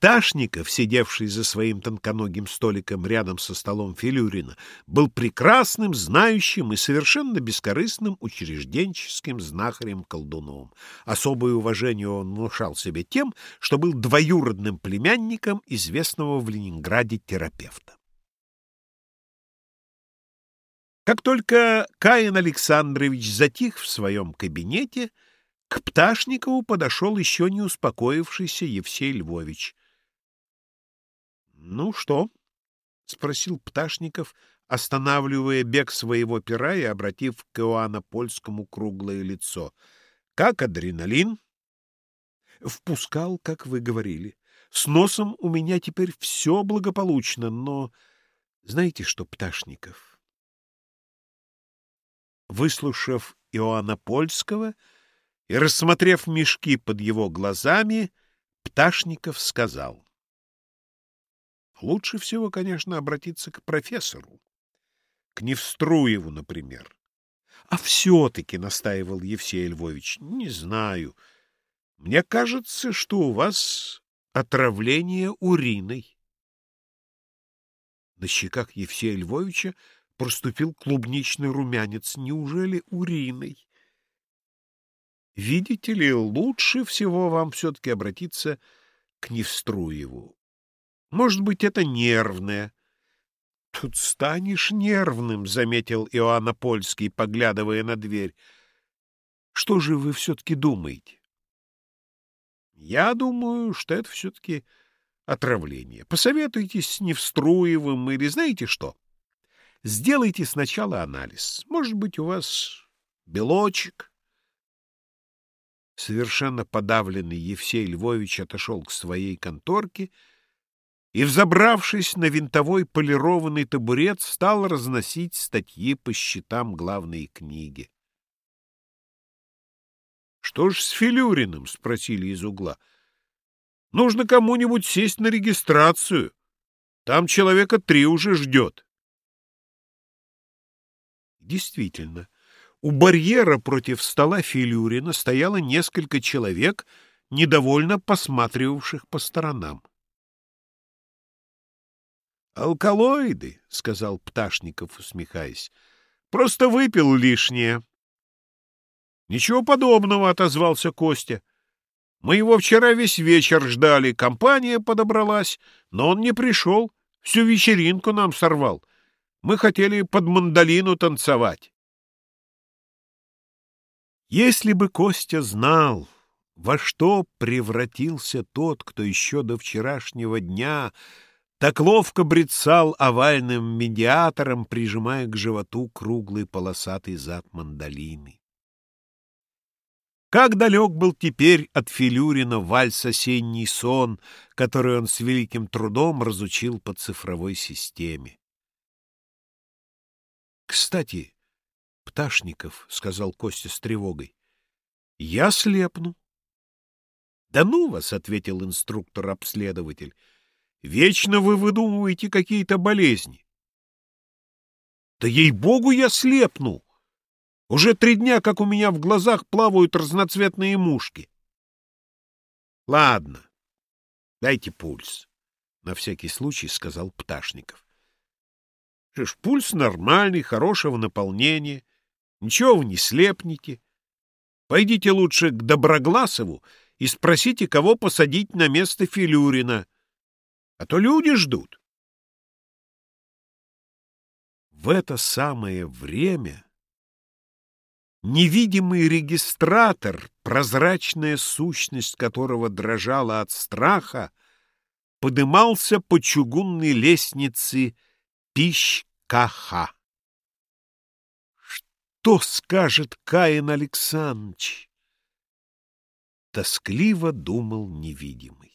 Пташников, сидевший за своим тонконогим столиком рядом со столом Филюрина, был прекрасным, знающим и совершенно бескорыстным учрежденческим знахарем-колдуном. Особое уважение он внушал себе тем, что был двоюродным племянником известного в Ленинграде терапевта. Как только Каин Александрович затих в своем кабинете, к Пташникову подошел еще не успокоившийся Евсей Львович. «Ну что?» — спросил Пташников, останавливая бег своего пера и обратив к Иоанна Польскому круглое лицо. «Как адреналин?» «Впускал, как вы говорили. С носом у меня теперь все благополучно, но... Знаете что, Пташников?» Выслушав Иоанна Польского и рассмотрев мешки под его глазами, Пташников сказал — Лучше всего, конечно, обратиться к профессору. К Невструеву, например. А все-таки, — настаивал Евсей Львович, — не знаю. Мне кажется, что у вас отравление уриной. На щеках Евсея Львовича проступил клубничный румянец. Неужели уриной? Видите ли, лучше всего вам все-таки обратиться к Невструеву. Может быть, это нервное. — Тут станешь нервным, — заметил Иоанна Польский, поглядывая на дверь. — Что же вы все-таки думаете? — Я думаю, что это все-таки отравление. Посоветуйтесь с Невструевым или знаете что? Сделайте сначала анализ. Может быть, у вас белочек. Совершенно подавленный Евсей Львович отошел к своей конторке — и, взобравшись на винтовой полированный табурет, стал разносить статьи по счетам главной книги. — Что ж с Филюриным? — спросили из угла. — Нужно кому-нибудь сесть на регистрацию. Там человека три уже ждет. Действительно, у барьера против стола Филюрина стояло несколько человек, недовольно посматривавших по сторонам. «Алкалоиды», — сказал Пташников, усмехаясь. «Просто выпил лишнее». «Ничего подобного», — отозвался Костя. «Мы его вчера весь вечер ждали, компания подобралась, но он не пришел, всю вечеринку нам сорвал. Мы хотели под мандолину танцевать». Если бы Костя знал, во что превратился тот, кто еще до вчерашнего дня так ловко брецал овальным медиатором, прижимая к животу круглый полосатый зад мандолины. Как далек был теперь от Филюрина вальс «Осенний сон», который он с великим трудом разучил по цифровой системе. «Кстати, Пташников», — сказал Костя с тревогой, — «я слепну». «Да ну вас», — ответил инструктор-обследователь, — Вечно вы выдумываете какие-то болезни. Да ей-богу, я слепну! Уже три дня, как у меня в глазах плавают разноцветные мушки. Ладно, дайте пульс, — на всякий случай сказал Пташников. Ж, пульс нормальный, хорошего наполнения, ничего вы не слепнете. Пойдите лучше к Доброгласову и спросите, кого посадить на место Филюрина — а то люди ждут. В это самое время невидимый регистратор, прозрачная сущность которого дрожала от страха, подымался по чугунной лестнице Пищ-Каха. Что скажет Каин Александрович? Тоскливо думал невидимый.